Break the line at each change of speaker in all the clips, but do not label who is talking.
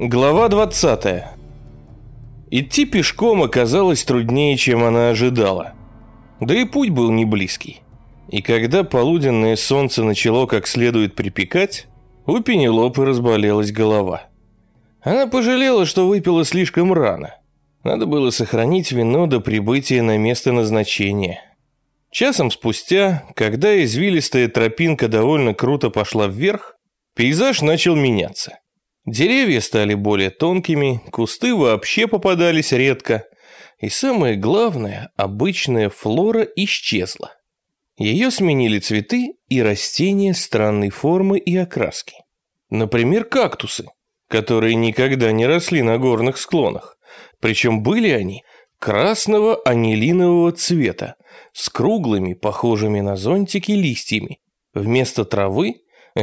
Глава 20. Идти пешком оказалось труднее, чем она ожидала. Да и путь был не близкий. И когда полуденное солнце начало как следует припекать, у Пенелопы разболелась голова. Она пожалела, что выпила слишком рано. Надо было сохранить вино до прибытия на место назначения. Часом спустя, когда извилистая тропинка довольно круто пошла вверх, пейзаж начал меняться. Деревья стали более тонкими, кусты вообще попадались редко. И самое главное, обычная флора исчезла. Ее сменили цветы и растения странной формы и окраски. Например, кактусы, которые никогда не росли на горных склонах. Причем были они красного анилинового цвета, с круглыми, похожими на зонтики, листьями. Вместо травы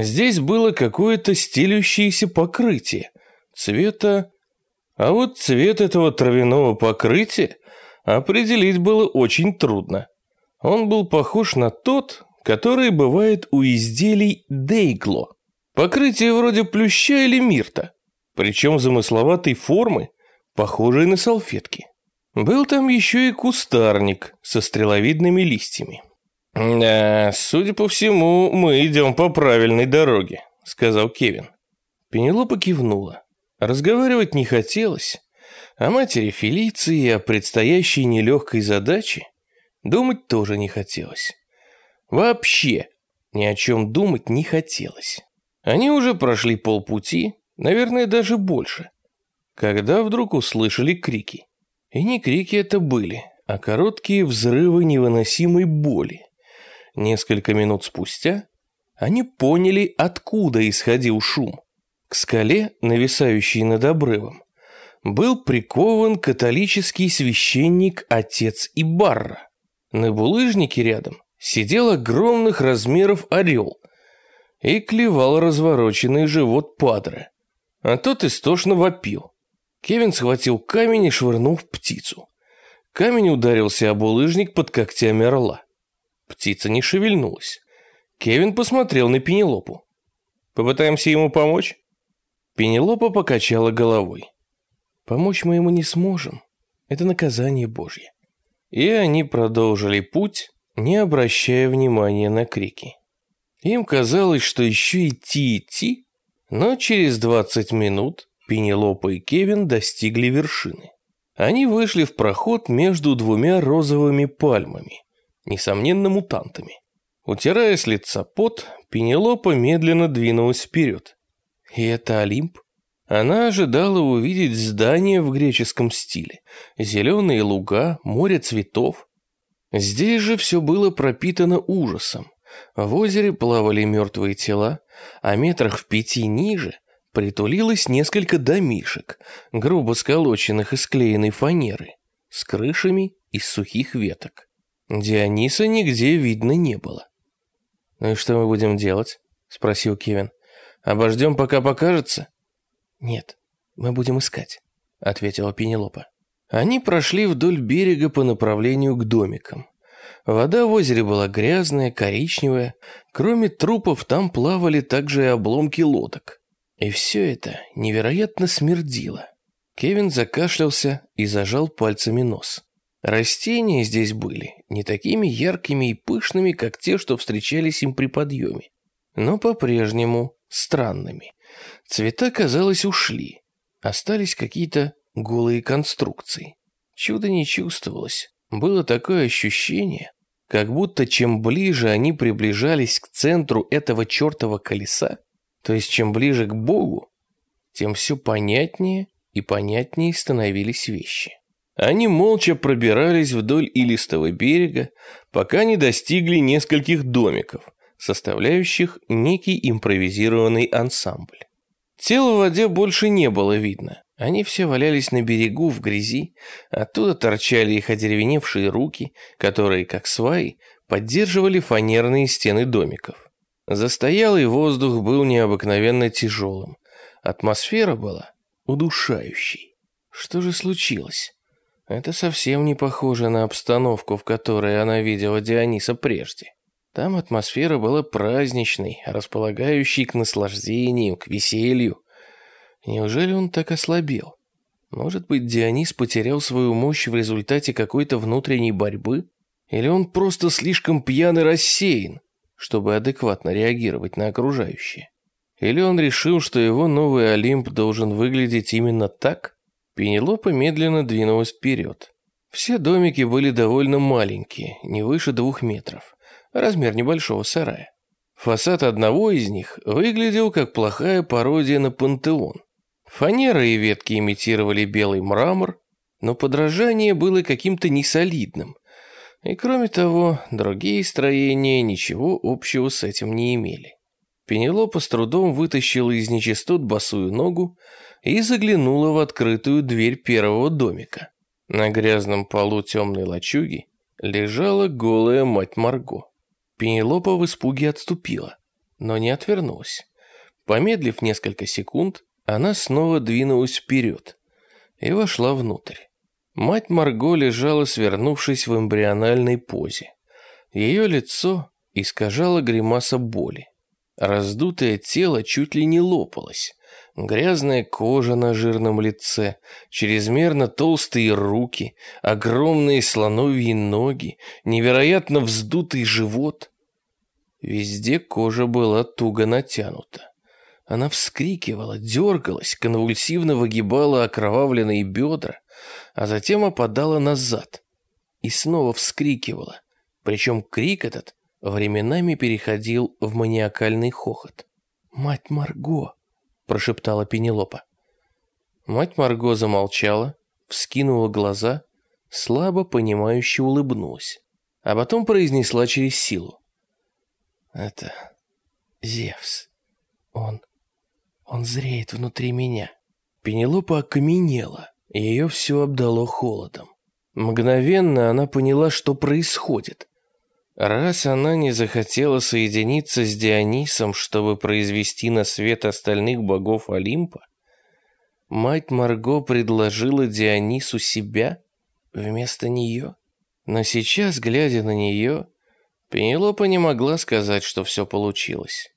Здесь было какое-то стелющееся покрытие, цвета... А вот цвет этого травяного покрытия определить было очень трудно. Он был похож на тот, который бывает у изделий дейгло. Покрытие вроде плюща или мирта, причем замысловатой формы, похожей на салфетки. Был там еще и кустарник со стреловидными листьями. «Да, судя по всему, мы идем по правильной дороге», — сказал Кевин. Пенелопа кивнула. Разговаривать не хотелось. О матери Фелиции и о предстоящей нелегкой задаче думать тоже не хотелось. Вообще ни о чем думать не хотелось. Они уже прошли полпути, наверное, даже больше, когда вдруг услышали крики. И не крики это были, а короткие взрывы невыносимой боли. Несколько минут спустя они поняли, откуда исходил шум. К скале, нависающей над обрывом, был прикован католический священник отец Ибарра. На булыжнике рядом сидел огромных размеров орел и клевал развороченный живот падре. А тот истошно вопил. Кевин схватил камень и швырнул в птицу. Камень ударился об булыжник под когтями орла. Птица не шевельнулась. Кевин посмотрел на Пенелопу. «Попытаемся ему помочь?» Пенелопа покачала головой. «Помочь мы ему не сможем. Это наказание Божье». И они продолжили путь, не обращая внимания на крики. Им казалось, что еще идти-идти, но через 20 минут Пенелопа и Кевин достигли вершины. Они вышли в проход между двумя розовыми пальмами несомненно, мутантами. Утирая с лица пот, Пенелопа медленно двинулась вперед. И это Олимп? Она ожидала увидеть здание в греческом стиле. Зеленые луга, море цветов. Здесь же все было пропитано ужасом. В озере плавали мертвые тела, а метрах в пяти ниже притулилось несколько домишек, грубо сколоченных из клеенной фанеры, с крышами из сухих веток. Диониса нигде видно не было. «Ну и что мы будем делать?» — спросил Кевин. «Обождем, пока покажется?» «Нет, мы будем искать», — ответила Пенелопа. Они прошли вдоль берега по направлению к домикам. Вода в озере была грязная, коричневая. Кроме трупов там плавали также и обломки лодок. И все это невероятно смердило. Кевин закашлялся и зажал пальцами нос. Растения здесь были не такими яркими и пышными, как те, что встречались им при подъеме, но по-прежнему странными. Цвета, казалось, ушли. Остались какие-то голые конструкции. Чуда не чувствовалось. Было такое ощущение, как будто чем ближе они приближались к центру этого чертова колеса, то есть чем ближе к Богу, тем все понятнее и понятнее становились вещи. Они молча пробирались вдоль илистого берега, пока не достигли нескольких домиков, составляющих некий импровизированный ансамбль. Тел в воде больше не было видно. Они все валялись на берегу в грязи, оттуда торчали их одеревеневшие руки, которые, как сваи, поддерживали фанерные стены домиков. Застоялый воздух был необыкновенно тяжелым. Атмосфера была удушающей. Что же случилось? Это совсем не похоже на обстановку, в которой она видела Диониса прежде. Там атмосфера была праздничной, располагающей к наслаждению, к веселью. Неужели он так ослабел? Может быть, Дионис потерял свою мощь в результате какой-то внутренней борьбы? Или он просто слишком пьян и рассеян, чтобы адекватно реагировать на окружающее? Или он решил, что его новый Олимп должен выглядеть именно так? Пенелопа медленно двинулась вперед. Все домики были довольно маленькие, не выше двух метров, размер небольшого сарая. Фасад одного из них выглядел как плохая пародия на пантеон. Фанера и ветки имитировали белый мрамор, но подражание было каким-то несолидным. И кроме того, другие строения ничего общего с этим не имели. Пенелопа с трудом вытащила из нечистот босую ногу и заглянула в открытую дверь первого домика. На грязном полу темной лачуги лежала голая мать Марго. Пенелопа в испуге отступила, но не отвернулась. Помедлив несколько секунд, она снова двинулась вперед и вошла внутрь. Мать Марго лежала, свернувшись в эмбриональной позе. Ее лицо искажало гримаса боли. Раздутое тело чуть ли не лопалось. Грязная кожа на жирном лице, чрезмерно толстые руки, огромные слоновьи ноги, невероятно вздутый живот. Везде кожа была туго натянута. Она вскрикивала, дергалась, конвульсивно выгибала окровавленные бедра, а затем опадала назад и снова вскрикивала. Причем крик этот временами переходил в маниакальный хохот. «Мать Марго!» – прошептала Пенелопа. Мать Марго замолчала, вскинула глаза, слабо понимающе улыбнулась, а потом произнесла через силу. «Это Зевс. Он... он зреет внутри меня». Пенелопа окаменела, ее все обдало холодом. Мгновенно она поняла, что происходит. Раз она не захотела соединиться с Дионисом, чтобы произвести на свет остальных богов Олимпа, мать Марго предложила Дионису себя вместо нее. Но сейчас, глядя на нее, Пенелопа не могла сказать, что все получилось.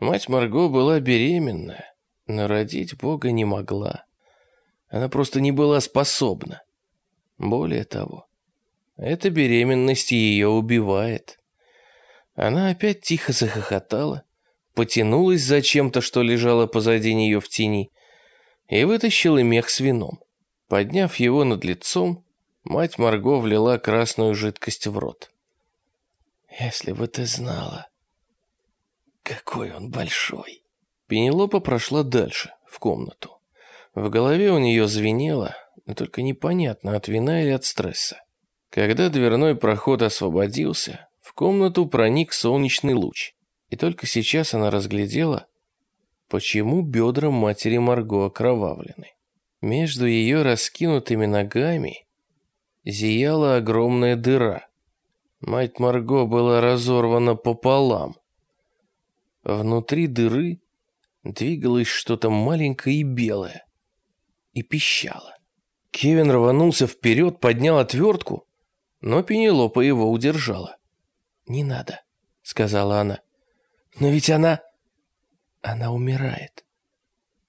Мать Марго была беременна, но родить Бога не могла. Она просто не была способна. Более того, эта беременность ее убивает. Она опять тихо захохотала, потянулась за чем-то, что лежало позади нее в тени, и вытащила мех с вином. Подняв его над лицом, мать Марго влила красную жидкость в рот. «Если бы ты знала, какой он большой!» Пенелопа прошла дальше, в комнату. В голове у нее звенело, но только непонятно, от вина или от стресса. Когда дверной проход освободился, в комнату проник солнечный луч, и только сейчас она разглядела, почему бедра матери Марго окровавлены. Между ее раскинутыми ногами зияла огромная дыра. Мать Марго была разорвана пополам. Внутри дыры двигалось что-то маленькое и белое и пищало. Кевин рванулся вперед, поднял отвертку но Пенелопа его удержала. «Не надо», — сказала она. «Но ведь она...» «Она умирает».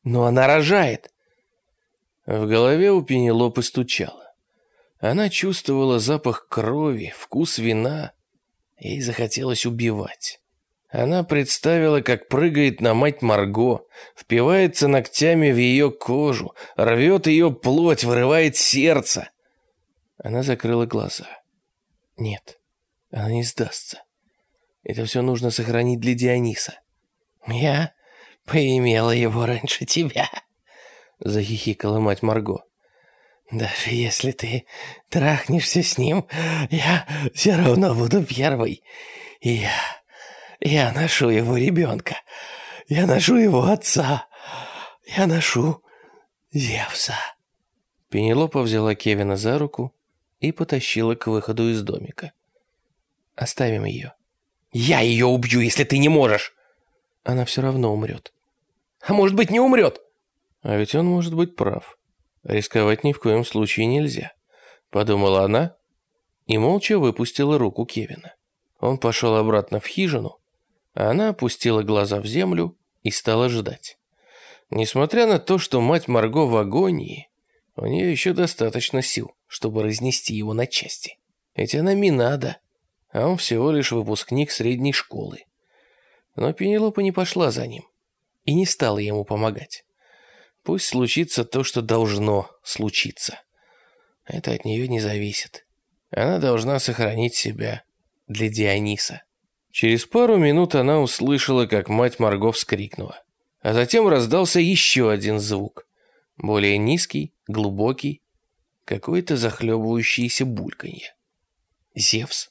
«Но она рожает». В голове у Пенелопы стучало. Она чувствовала запах крови, вкус вина. Ей захотелось убивать. Она представила, как прыгает на мать Марго, впивается ногтями в ее кожу, рвет ее плоть, вырывает сердце. Она закрыла глаза. Нет, она не сдастся. Это все нужно сохранить для Диониса. Я поимела его раньше тебя, захихикала мать Марго. Даже если ты трахнешься с ним, я все равно буду первой. И я... я ношу его ребенка. Я ношу его отца. Я ношу Зевса. Пенелопа взяла Кевина за руку и потащила к выходу из домика. «Оставим ее». «Я ее убью, если ты не можешь!» «Она все равно умрет». «А может быть, не умрет?» «А ведь он может быть прав. Рисковать ни в коем случае нельзя», — подумала она и молча выпустила руку Кевина. Он пошел обратно в хижину, а она опустила глаза в землю и стала ждать. Несмотря на то, что мать Марго в агонии, у нее еще достаточно сил, чтобы разнести его на части. Ведь она Минада, а он всего лишь выпускник средней школы. Но Пенелопа не пошла за ним и не стала ему помогать. Пусть случится то, что должно случиться. Это от нее не зависит. Она должна сохранить себя для Диониса. Через пару минут она услышала, как мать Марго вскрикнула. А затем раздался еще один звук. Более низкий, глубокий, какое-то захлебывающееся бульканье. Зевс.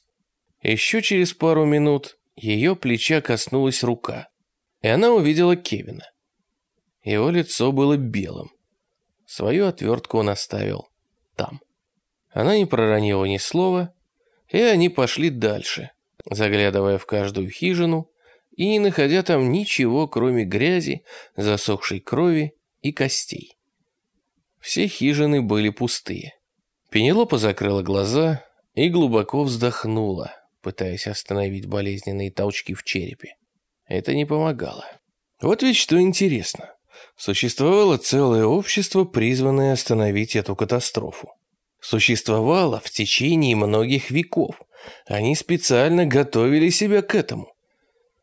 Еще через пару минут ее плеча коснулась рука, и она увидела Кевина. Его лицо было белым. Свою отвертку он оставил там. Она не проронила ни слова, и они пошли дальше, заглядывая в каждую хижину и не находя там ничего, кроме грязи, засохшей крови и костей. Все хижины были пустые. Пенелопа закрыла глаза и глубоко вздохнула, пытаясь остановить болезненные толчки в черепе. Это не помогало. Вот ведь что интересно. Существовало целое общество, призванное остановить эту катастрофу. Существовало в течение многих веков. Они специально готовили себя к этому.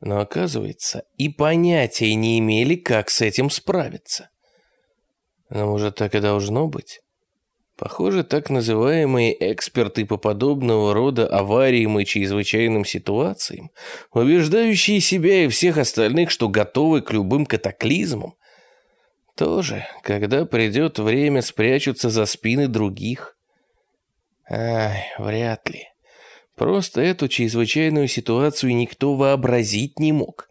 Но оказывается, и понятия не имели, как с этим справиться. Но может так и должно быть? Похоже, так называемые эксперты по подобного рода авариям и чрезвычайным ситуациям, убеждающие себя и всех остальных, что готовы к любым катаклизмам, тоже, когда придет время, спрячутся за спины других. Ай, вряд ли. Просто эту чрезвычайную ситуацию никто вообразить не мог.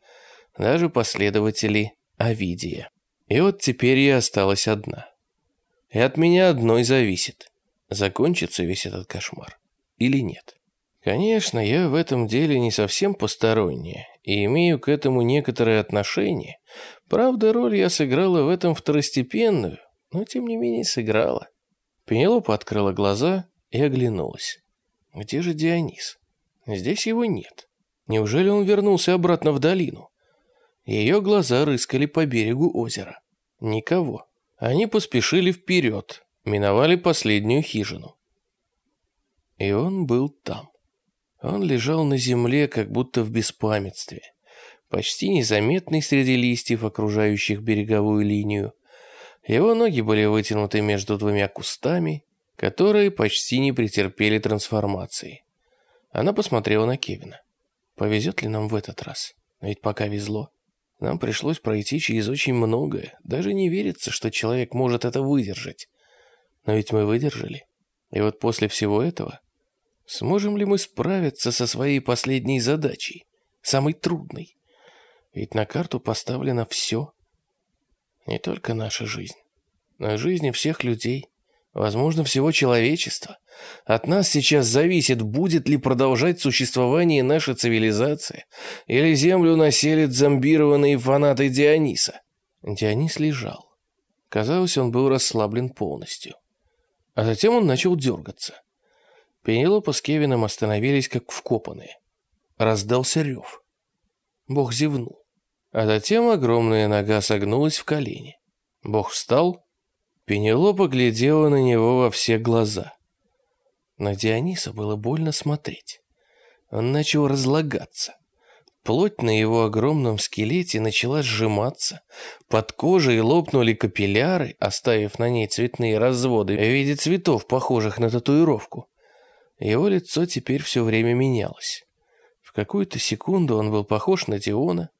Даже последователи Овидия. И вот теперь я осталась одна. И от меня одной зависит, закончится весь этот кошмар или нет. Конечно, я в этом деле не совсем посторонняя и имею к этому некоторое отношение. Правда, роль я сыграла в этом второстепенную, но тем не менее сыграла. Пенелопа открыла глаза и оглянулась. Где же Дионис? Здесь его нет. Неужели он вернулся обратно в долину? Ее глаза рыскали по берегу озера. Никого. Они поспешили вперед, миновали последнюю хижину. И он был там. Он лежал на земле, как будто в беспамятстве, почти незаметный среди листьев, окружающих береговую линию. Его ноги были вытянуты между двумя кустами, которые почти не претерпели трансформации. Она посмотрела на Кевина. Повезет ли нам в этот раз? Ведь пока везло. Нам пришлось пройти через очень многое. Даже не верится, что человек может это выдержать. Но ведь мы выдержали. И вот после всего этого, сможем ли мы справиться со своей последней задачей, самой трудной? Ведь на карту поставлено все. Не только наша жизнь, но жизни всех людей, возможно, всего человечества. От нас сейчас зависит, будет ли продолжать существование наша цивилизация, или землю населят зомбированные фанаты Диониса. Дионис лежал. Казалось, он был расслаблен полностью. А затем он начал дергаться. Пенелопа с Кевином остановились как вкопанные. Раздался рев. Бог зевнул. А затем огромная нога согнулась в колени. Бог встал. Пенелопа глядела на него во все глаза. На Диониса было больно смотреть. Он начал разлагаться. Плоть на его огромном скелете начала сжиматься. Под кожей лопнули капилляры, оставив на ней цветные разводы в виде цветов, похожих на татуировку. Его лицо теперь все время менялось. В какую-то секунду он был похож на Диона,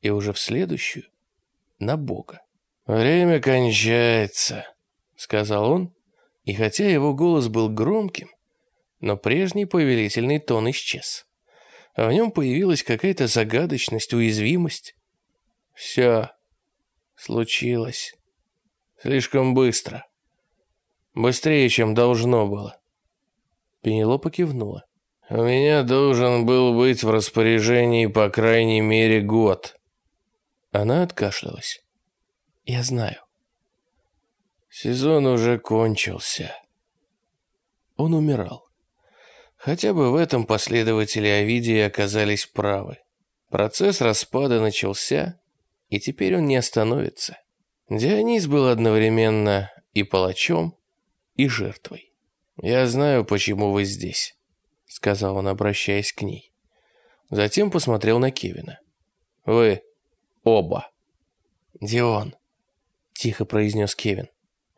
и уже в следующую — на Бога. «Время кончается», — сказал он, и хотя его голос был громким, но прежний повелительный тон исчез. В нем появилась какая-то загадочность, уязвимость. Все случилось слишком быстро. Быстрее, чем должно было. Пенелопа кивнула. «У меня должен был быть в распоряжении по крайней мере год». Она откашлялась. «Я знаю». Сезон уже кончился. Он умирал. Хотя бы в этом последователи Овидии оказались правы. Процесс распада начался, и теперь он не остановится. Дионис был одновременно и палачом, и жертвой. «Я знаю, почему вы здесь», — сказал он, обращаясь к ней. Затем посмотрел на Кевина. «Вы оба». «Дион», — тихо произнес Кевин.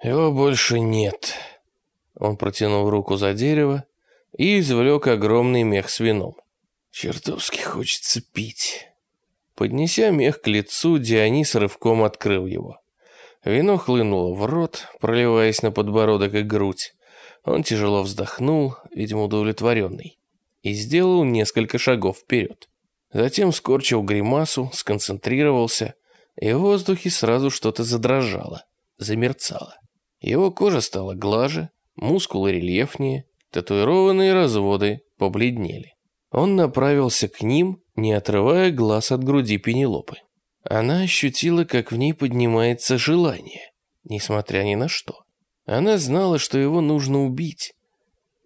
«Его больше нет». Он протянул руку за дерево и извлек огромный мех с вином. «Чертовски хочется пить». Поднеся мех к лицу, Дионис рывком открыл его. Вино хлынуло в рот, проливаясь на подбородок и грудь. Он тяжело вздохнул, видимо, удовлетворенный, и сделал несколько шагов вперед. Затем скорчил гримасу, сконцентрировался, и в воздухе сразу что-то задрожало, замерцало. Его кожа стала глаже, мускулы рельефнее, татуированные разводы побледнели. Он направился к ним, не отрывая глаз от груди Пенелопы. Она ощутила, как в ней поднимается желание, несмотря ни на что. Она знала, что его нужно убить,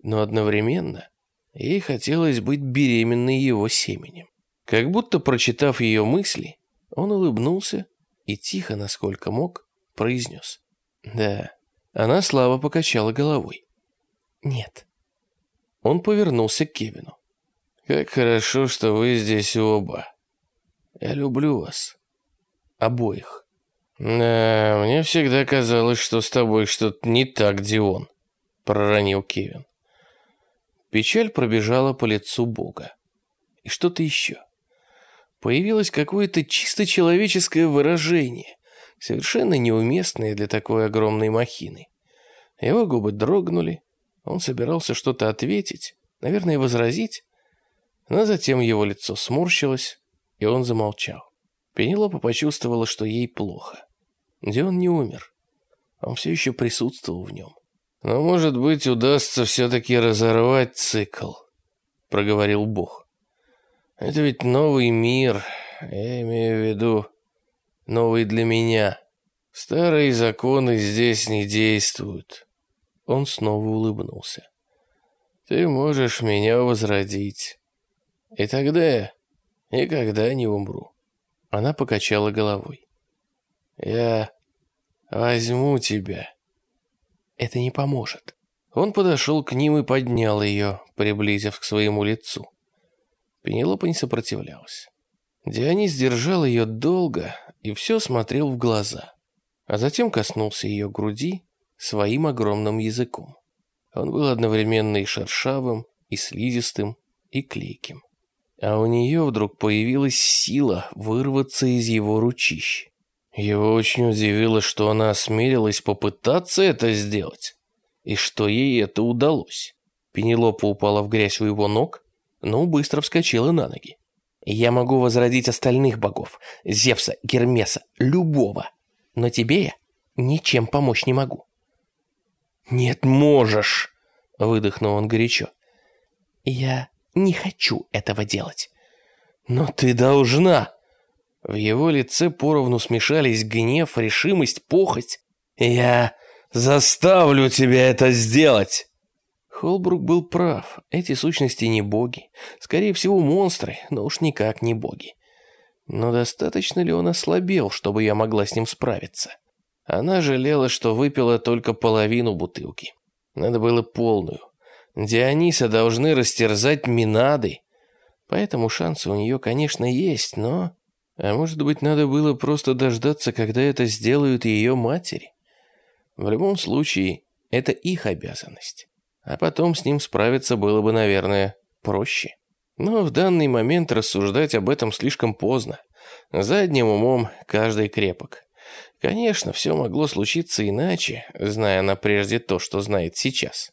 но одновременно ей хотелось быть беременной его семенем. Как будто прочитав ее мысли, он улыбнулся и тихо, насколько мог, произнес. «Да». Она слабо покачала головой. «Нет». Он повернулся к Кевину. «Как хорошо, что вы здесь оба. Я люблю вас. Обоих». «Да, мне всегда казалось, что с тобой что-то не так, Дион», — проронил Кевин. Печаль пробежала по лицу Бога. И что-то еще. Появилось какое-то чисто человеческое выражение, совершенно неуместное для такой огромной махины. Его губы дрогнули, он собирался что-то ответить, наверное, возразить, но затем его лицо сморщилось, и он замолчал. Пенелопа почувствовала, что ей плохо. Где он не умер. Он все еще присутствовал в нем. «Но, может быть, удастся все-таки разорвать цикл», — проговорил Бог. «Это ведь новый мир, я имею в виду новый для меня. Старые законы здесь не действуют». Он снова улыбнулся. «Ты можешь меня возродить. И тогда я никогда не умру». Она покачала головой. «Я возьму тебя». «Это не поможет». Он подошел к ним и поднял ее, приблизив к своему лицу. Пенелопа не сопротивлялась. Дионис держал ее долго и все смотрел в глаза, а затем коснулся ее груди своим огромным языком. Он был одновременно и шершавым, и слизистым, и клейким а у нее вдруг появилась сила вырваться из его ручищ. Его очень удивило, что она осмелилась попытаться это сделать, и что ей это удалось. Пенелопа упала в грязь у его ног, но быстро вскочила на ноги. «Я могу возродить остальных богов, Зевса, Гермеса, любого, но тебе я ничем помочь не могу». «Нет, можешь!» — выдохнул он горячо. «Я не хочу этого делать. Но ты должна. В его лице поровну смешались гнев, решимость, похоть. Я заставлю тебя это сделать. Холбрук был прав. Эти сущности не боги. Скорее всего, монстры, но уж никак не боги. Но достаточно ли он ослабел, чтобы я могла с ним справиться? Она жалела, что выпила только половину бутылки. Надо было полную. Диониса должны растерзать Минады. Поэтому шансы у нее, конечно, есть, но... А может быть, надо было просто дождаться, когда это сделают ее матери? В любом случае, это их обязанность. А потом с ним справиться было бы, наверное, проще. Но в данный момент рассуждать об этом слишком поздно. Задним умом каждый крепок. Конечно, все могло случиться иначе, зная она прежде то, что знает сейчас.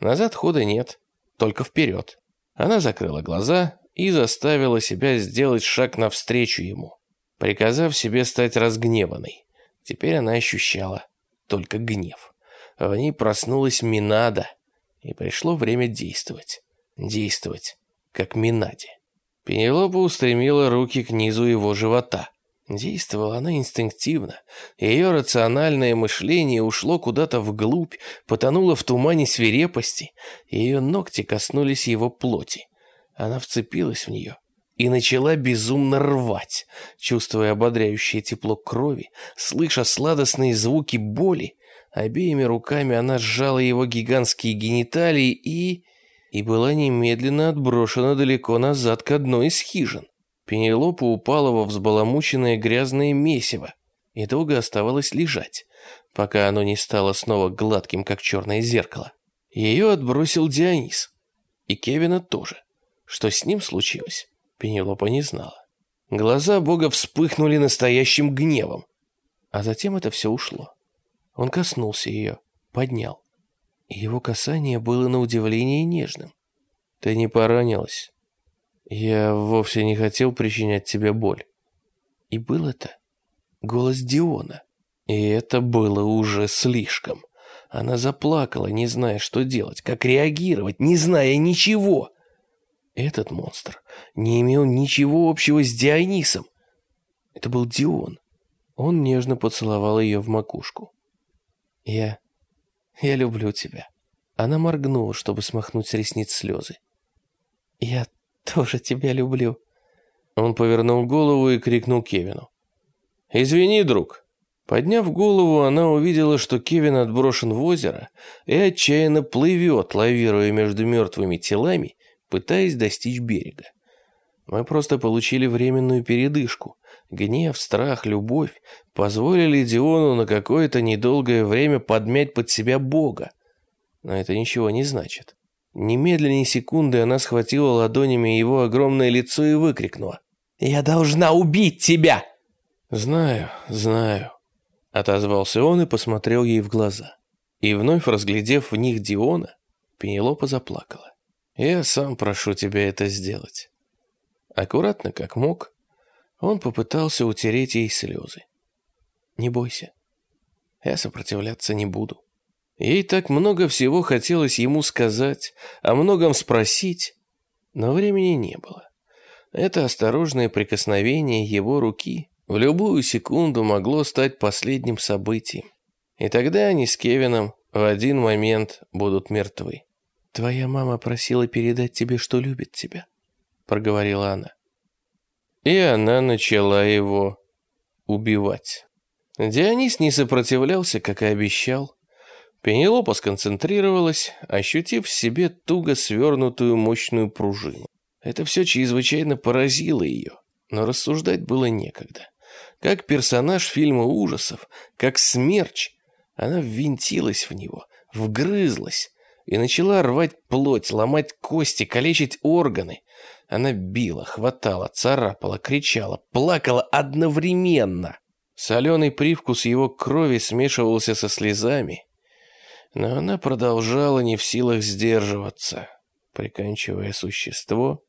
Назад хода нет, только вперед. Она закрыла глаза и заставила себя сделать шаг навстречу ему, приказав себе стать разгневанной. Теперь она ощущала только гнев. В ней проснулась Минада, и пришло время действовать. Действовать, как Минаде. Пенелопа устремила руки к низу его живота. Действовала она инстинктивно. Ее рациональное мышление ушло куда-то вглубь, потонуло в тумане свирепости, ее ногти коснулись его плоти. Она вцепилась в нее и начала безумно рвать, чувствуя ободряющее тепло крови, слыша сладостные звуки боли. Обеими руками она сжала его гигантские гениталии и... и была немедленно отброшена далеко назад к одной из хижин. Пенелопа упала во взбаламученное грязное месиво и долго оставалась лежать, пока оно не стало снова гладким, как черное зеркало. Ее отбросил Дионис. И Кевина тоже. Что с ним случилось, Пенелопа не знала. Глаза бога вспыхнули настоящим гневом. А затем это все ушло. Он коснулся ее, поднял. Его касание было на удивление нежным. «Ты не поранилась. Я вовсе не хотел причинять тебе боль». И был это голос Диона. И это было уже слишком. Она заплакала, не зная, что делать, как реагировать, не зная ничего. Этот монстр не имел ничего общего с Дионисом. Это был Дион. Он нежно поцеловал ее в макушку. «Я... я люблю тебя». Она моргнула, чтобы смахнуть с ресниц слезы. «Я тоже тебя люблю». Он повернул голову и крикнул Кевину. «Извини, друг, Подняв голову, она увидела, что Кевин отброшен в озеро и отчаянно плывет, лавируя между мертвыми телами, пытаясь достичь берега. Мы просто получили временную передышку. Гнев, страх, любовь позволили Диону на какое-то недолгое время подмять под себя Бога. Но это ничего не значит. Немедленней секунды она схватила ладонями его огромное лицо и выкрикнула. «Я должна убить тебя!» «Знаю, знаю», Отозвался он и посмотрел ей в глаза. И вновь разглядев в них Диона, Пенелопа заплакала. «Я сам прошу тебя это сделать». Аккуратно, как мог, он попытался утереть ей слезы. «Не бойся, я сопротивляться не буду». Ей так много всего хотелось ему сказать, о многом спросить, но времени не было. Это осторожное прикосновение его руки в любую секунду могло стать последним событием. И тогда они с Кевином в один момент будут мертвы. «Твоя мама просила передать тебе, что любит тебя», — проговорила она. И она начала его убивать. Дионис не сопротивлялся, как и обещал. Пенелопа сконцентрировалась, ощутив в себе туго свернутую мощную пружину. Это все чрезвычайно поразило ее, но рассуждать было некогда. Как персонаж фильма ужасов, как смерч, она ввинтилась в него, вгрызлась и начала рвать плоть, ломать кости, калечить органы. Она била, хватала, царапала, кричала, плакала одновременно. Соленый привкус его крови смешивался со слезами, но она продолжала не в силах сдерживаться, приканчивая существо,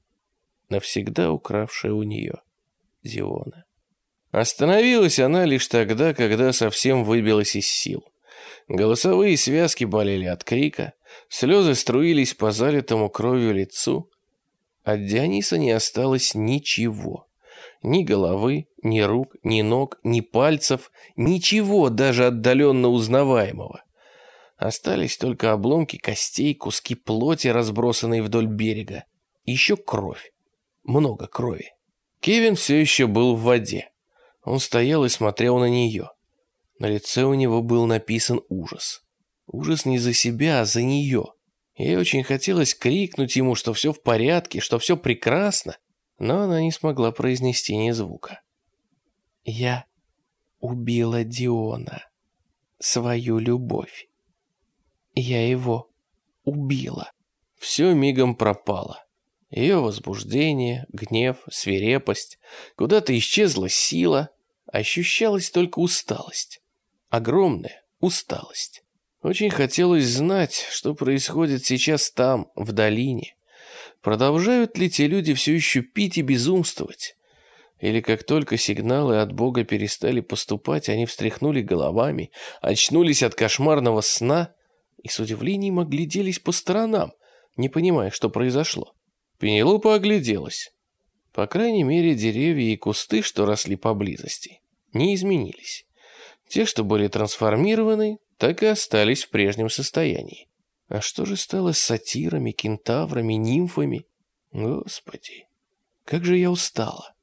навсегда укравшее у нее Зиона. Остановилась она лишь тогда, когда совсем выбилась из сил. Голосовые связки болели от крика, слезы струились по залитому кровью лицу. От Диониса не осталось ничего. Ни головы, ни рук, ни ног, ни пальцев, ничего даже отдаленно узнаваемого. Остались только обломки костей, куски плоти, разбросанные вдоль берега. Еще кровь. Много крови. Кевин все еще был в воде. Он стоял и смотрел на нее. На лице у него был написан ужас. Ужас не за себя, а за нее. Ей очень хотелось крикнуть ему, что все в порядке, что все прекрасно, но она не смогла произнести ни звука. «Я убила Диона, свою любовь. Я его убила». Все мигом пропало. Ее возбуждение, гнев, свирепость. Куда-то исчезла сила, ощущалась только усталость. Огромная усталость. Очень хотелось знать, что происходит сейчас там, в долине. Продолжают ли те люди все еще пить и безумствовать? Или как только сигналы от Бога перестали поступать, они встряхнули головами, очнулись от кошмарного сна и с удивлением огляделись по сторонам, не понимая, что произошло. Пенелопа огляделась. По крайней мере, деревья и кусты, что росли поблизости, не изменились. Те, что были трансформированы, так и остались в прежнем состоянии. А что же стало с сатирами, кентаврами, нимфами? Господи. как же я устала.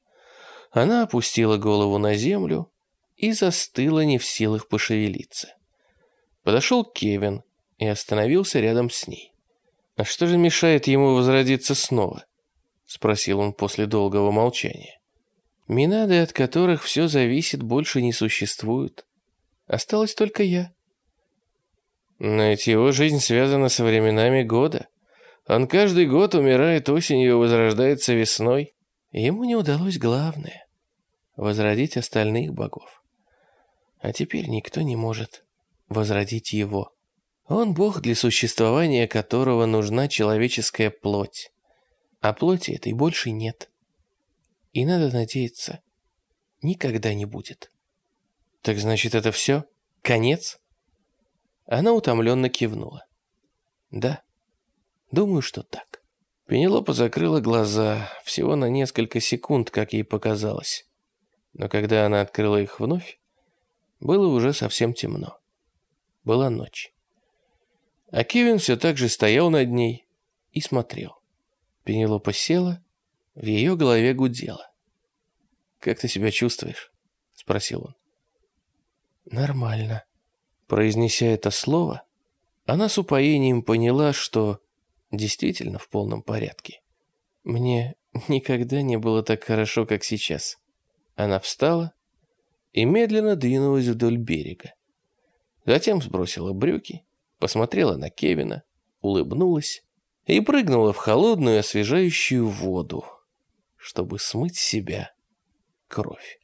Она опустила голову на землю и застыла не в силах пошевелиться. Подошел Кевин и остановился рядом с ней. «А что же мешает ему возродиться снова?» — спросил он после долгого молчания. «Минады, от которых все зависит, больше не существуют. Осталась только я». Но ведь его жизнь связана со временами года. Он каждый год умирает осенью и возрождается весной. Ему не удалось главное — возродить остальных богов. А теперь никто не может возродить его. Он бог, для существования которого нужна человеческая плоть. А плоти этой больше нет. И надо надеяться, никогда не будет. Так значит, это все? Конец? Она утомленно кивнула. Да, думаю, что так. Пенелопа закрыла глаза всего на несколько секунд, как ей показалось. Но когда она открыла их вновь, было уже совсем темно. Была ночь. А Кевин все так же стоял над ней и смотрел. Пенелопа села, в ее голове гудело. «Как ты себя чувствуешь?» — спросил он. «Нормально». Произнеся это слово, она с упоением поняла, что действительно в полном порядке. «Мне никогда не было так хорошо, как сейчас». Она встала и медленно двинулась вдоль берега. Затем сбросила брюки посмотрела на Кевина, улыбнулась и прыгнула в холодную освежающую воду, чтобы смыть с себя кровь.